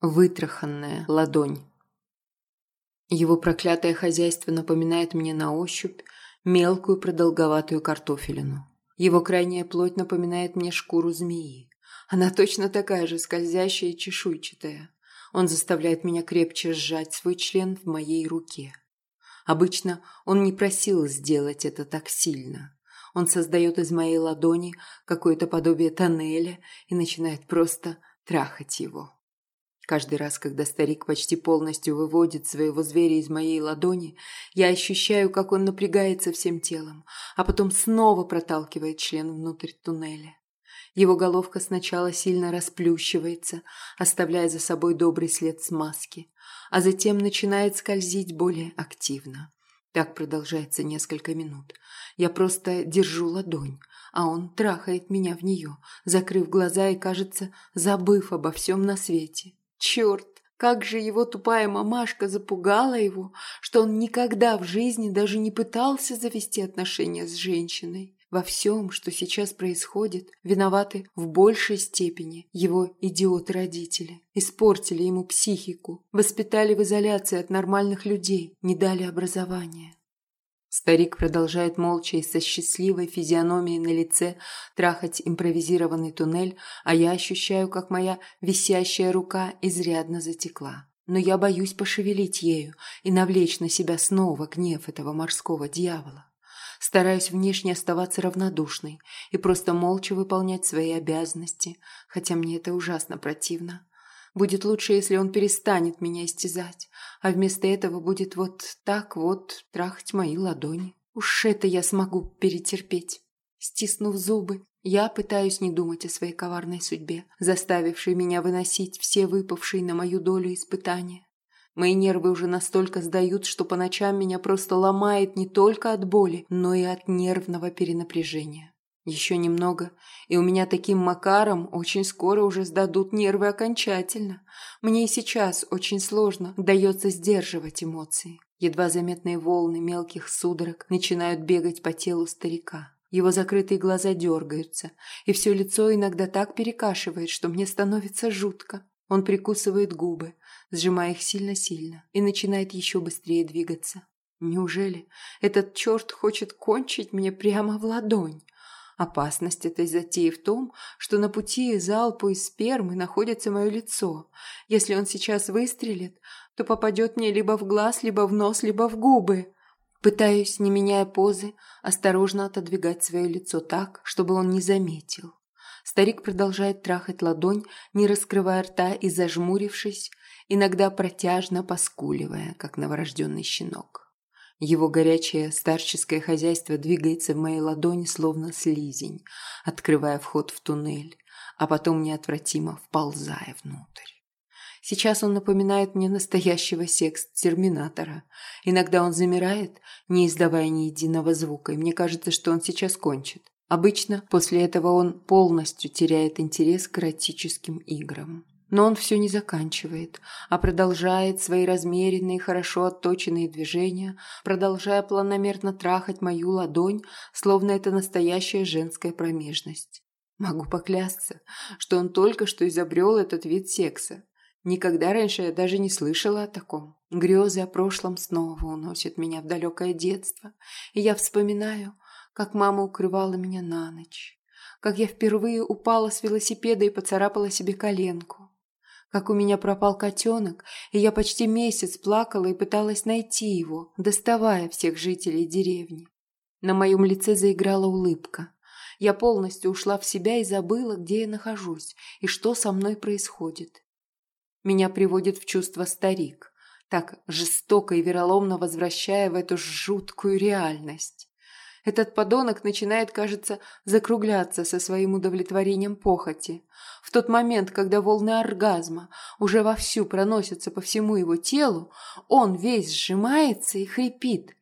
Вытраханная ладонь. Его проклятое хозяйство напоминает мне на ощупь мелкую продолговатую картофелину. Его крайняя плоть напоминает мне шкуру змеи. Она точно такая же, скользящая и чешуйчатая. Он заставляет меня крепче сжать свой член в моей руке. Обычно он не просил сделать это так сильно. Он создает из моей ладони какое-то подобие тоннеля и начинает просто трахать его. Каждый раз, когда старик почти полностью выводит своего зверя из моей ладони, я ощущаю, как он напрягается всем телом, а потом снова проталкивает член внутрь туннеля. Его головка сначала сильно расплющивается, оставляя за собой добрый след смазки, а затем начинает скользить более активно. Так продолжается несколько минут. Я просто держу ладонь, а он трахает меня в нее, закрыв глаза и, кажется, забыв обо всем на свете. Черт, как же его тупая мамашка запугала его, что он никогда в жизни даже не пытался завести отношения с женщиной. Во всем, что сейчас происходит, виноваты в большей степени его идиоты-родители. Испортили ему психику, воспитали в изоляции от нормальных людей, не дали образования. Старик продолжает молча и со счастливой физиономией на лице трахать импровизированный туннель, а я ощущаю, как моя висящая рука изрядно затекла. Но я боюсь пошевелить ею и навлечь на себя снова гнев этого морского дьявола. Стараюсь внешне оставаться равнодушной и просто молча выполнять свои обязанности, хотя мне это ужасно противно. Будет лучше, если он перестанет меня истязать, а вместо этого будет вот так вот трахать мои ладони. Уж это я смогу перетерпеть. Стиснув зубы, я пытаюсь не думать о своей коварной судьбе, заставившей меня выносить все выпавшие на мою долю испытания. Мои нервы уже настолько сдают, что по ночам меня просто ломает не только от боли, но и от нервного перенапряжения. Еще немного, и у меня таким макаром очень скоро уже сдадут нервы окончательно. Мне и сейчас очень сложно дается сдерживать эмоции. Едва заметные волны мелких судорог начинают бегать по телу старика. Его закрытые глаза дергаются, и все лицо иногда так перекашивает, что мне становится жутко. Он прикусывает губы, сжимая их сильно-сильно, и начинает еще быстрее двигаться. Неужели этот черт хочет кончить мне прямо в ладонь? Опасность этой затеи в том, что на пути залпу из спермы находится мое лицо. Если он сейчас выстрелит, то попадет мне либо в глаз, либо в нос, либо в губы. Пытаюсь, не меняя позы, осторожно отодвигать свое лицо так, чтобы он не заметил. Старик продолжает трахать ладонь, не раскрывая рта и зажмурившись, иногда протяжно поскуливая, как новорожденный щенок. Его горячее старческое хозяйство двигается в моей ладони словно слизень, открывая вход в туннель, а потом неотвратимо вползая внутрь. Сейчас он напоминает мне настоящего секс-терминатора. Иногда он замирает, не издавая ни единого звука, и мне кажется, что он сейчас кончит. Обычно после этого он полностью теряет интерес к эротическим играм. Но он все не заканчивает, а продолжает свои размеренные, хорошо отточенные движения, продолжая планомерно трахать мою ладонь, словно это настоящая женская промежность. Могу поклясться, что он только что изобрел этот вид секса. Никогда раньше я даже не слышала о таком. Грезы о прошлом снова уносят меня в далекое детство, и я вспоминаю, как мама укрывала меня на ночь, как я впервые упала с велосипеда и поцарапала себе коленку, как у меня пропал котенок, и я почти месяц плакала и пыталась найти его, доставая всех жителей деревни. На моем лице заиграла улыбка. Я полностью ушла в себя и забыла, где я нахожусь и что со мной происходит. Меня приводит в чувство старик, так жестоко и вероломно возвращая в эту жуткую реальность. Этот подонок начинает, кажется, закругляться со своим удовлетворением похоти. В тот момент, когда волны оргазма уже вовсю проносятся по всему его телу, он весь сжимается и хрипит.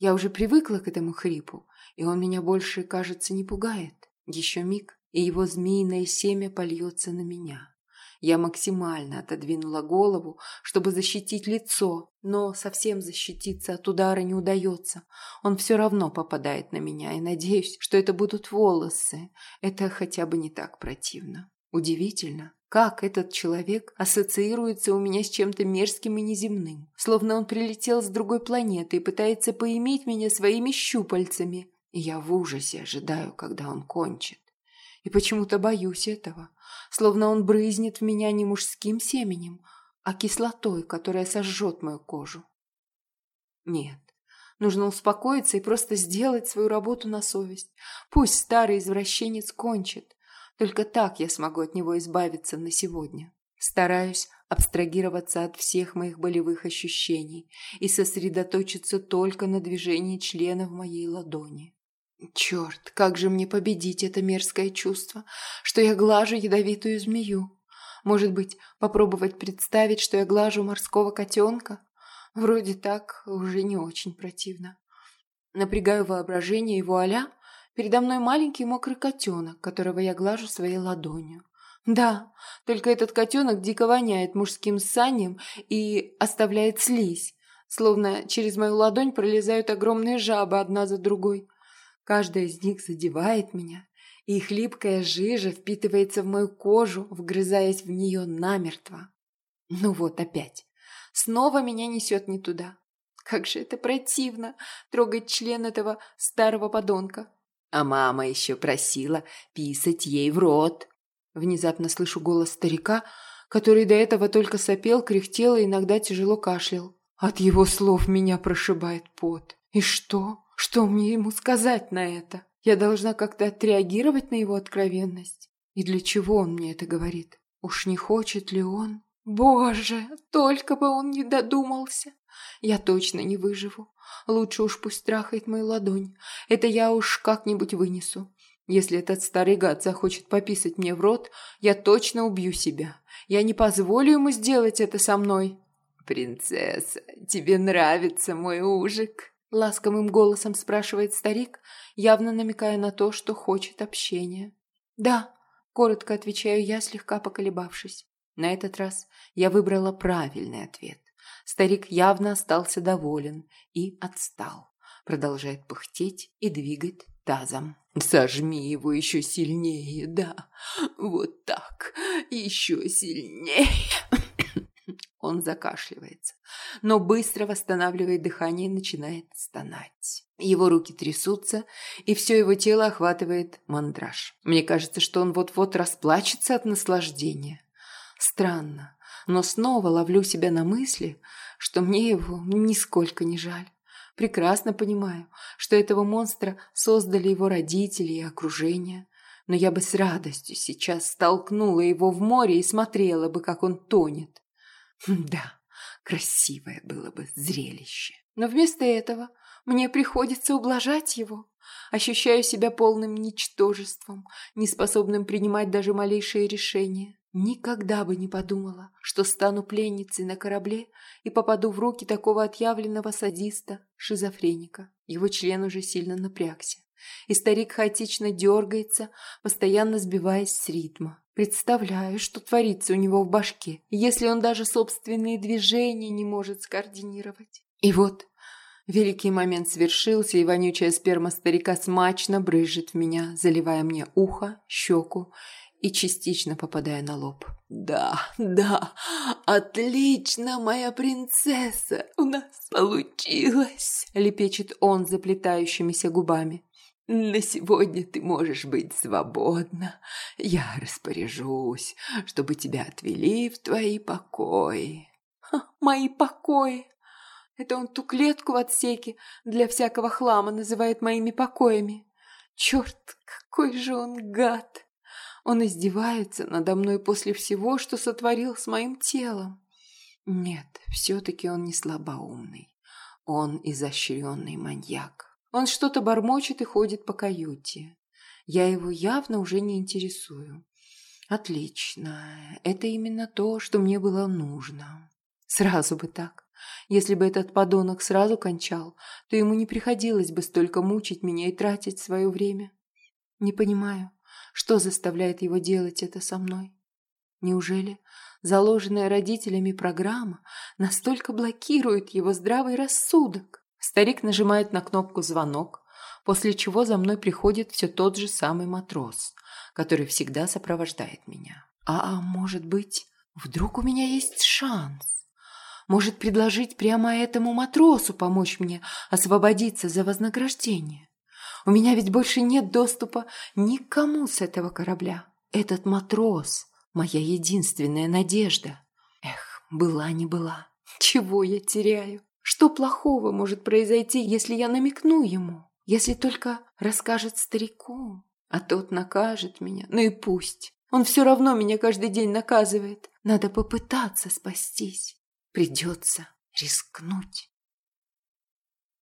Я уже привыкла к этому хрипу, и он меня больше, кажется, не пугает. Еще миг, и его змеиное семя польется на меня. Я максимально отодвинула голову, чтобы защитить лицо, но совсем защититься от удара не удается. Он все равно попадает на меня, и надеюсь, что это будут волосы. Это хотя бы не так противно. Удивительно, Как этот человек ассоциируется у меня с чем-то мерзким и неземным, словно он прилетел с другой планеты и пытается поиметь меня своими щупальцами. И я в ужасе ожидаю, когда он кончит. И почему-то боюсь этого, словно он брызнет в меня не мужским семенем, а кислотой, которая сожжет мою кожу. Нет, нужно успокоиться и просто сделать свою работу на совесть. Пусть старый извращенец кончит. Только так я смогу от него избавиться на сегодня. Стараюсь абстрагироваться от всех моих болевых ощущений и сосредоточиться только на движении члена в моей ладони. Черт, как же мне победить это мерзкое чувство, что я глажу ядовитую змею? Может быть, попробовать представить, что я глажу морского котенка? Вроде так уже не очень противно. Напрягаю воображение и вуаля, Передо мной маленький мокрый котенок, которого я глажу своей ладонью. Да, только этот котенок дико воняет мужским ссанием и оставляет слизь, словно через мою ладонь пролезают огромные жабы одна за другой. Каждая из них задевает меня, и их липкая жижа впитывается в мою кожу, вгрызаясь в нее намертво. Ну вот опять. Снова меня несет не туда. Как же это противно трогать член этого старого подонка. А мама еще просила писать ей в рот. Внезапно слышу голос старика, который до этого только сопел, кряхтел и иногда тяжело кашлял. От его слов меня прошибает пот. И что? Что мне ему сказать на это? Я должна как-то отреагировать на его откровенность. И для чего он мне это говорит? Уж не хочет ли он? Боже, только бы он не додумался. Я точно не выживу. Лучше уж пусть трахает мою ладонь. Это я уж как-нибудь вынесу. Если этот старый гад захочет пописать мне в рот, я точно убью себя. Я не позволю ему сделать это со мной. «Принцесса, тебе нравится мой ужик?» Ласковым голосом спрашивает старик, явно намекая на то, что хочет общения. «Да», – коротко отвечаю я, слегка поколебавшись. На этот раз я выбрала правильный ответ. Старик явно остался доволен и отстал. Продолжает пыхтеть и двигать тазом. Сожми его еще сильнее, да. Вот так. Еще сильнее. Он закашливается, но быстро восстанавливает дыхание и начинает стонать. Его руки трясутся, и все его тело охватывает мандраж. Мне кажется, что он вот-вот расплачется от наслаждения. Странно но снова ловлю себя на мысли, что мне его нисколько не жаль. Прекрасно понимаю, что этого монстра создали его родители и окружение, но я бы с радостью сейчас столкнула его в море и смотрела бы, как он тонет. Да, красивое было бы зрелище. Но вместо этого мне приходится ублажать его. Ощущаю себя полным ничтожеством, неспособным принимать даже малейшие решения. Никогда бы не подумала, что стану пленницей на корабле и попаду в руки такого отъявленного садиста, шизофреника. Его член уже сильно напрягся. И старик хаотично дергается, постоянно сбиваясь с ритма. Представляю, что творится у него в башке, если он даже собственные движения не может скоординировать. И вот великий момент свершился, и вонючая сперма старика смачно брызжет в меня, заливая мне ухо, щеку и частично попадая на лоб. «Да, да, отлично, моя принцесса, у нас получилось!» – лепечет он заплетающимися губами. «На сегодня ты можешь быть свободна. Я распоряжусь, чтобы тебя отвели в твои покои». Ха, «Мои покои!» Это он ту клетку в отсеке для всякого хлама называет моими покоями. Черт, какой же он гад! Он издевается надо мной после всего, что сотворил с моим телом. Нет, все-таки он не слабоумный. Он изощренный маньяк. Он что-то бормочет и ходит по каюте. Я его явно уже не интересую. Отлично. Это именно то, что мне было нужно. Сразу бы так. Если бы этот подонок сразу кончал, то ему не приходилось бы столько мучить меня и тратить свое время. Не понимаю, что заставляет его делать это со мной? Неужели заложенная родителями программа настолько блокирует его здравый рассудок? Старик нажимает на кнопку «Звонок», после чего за мной приходит все тот же самый матрос, который всегда сопровождает меня. А может быть, вдруг у меня есть шанс? Может предложить прямо этому матросу помочь мне освободиться за вознаграждение? У меня ведь больше нет доступа никому с этого корабля. Этот матрос – моя единственная надежда. Эх, была не была. Чего я теряю? Что плохого может произойти, если я намекну ему? Если только расскажет старику, а тот накажет меня. Ну и пусть. Он все равно меня каждый день наказывает. Надо попытаться спастись. Придется рискнуть.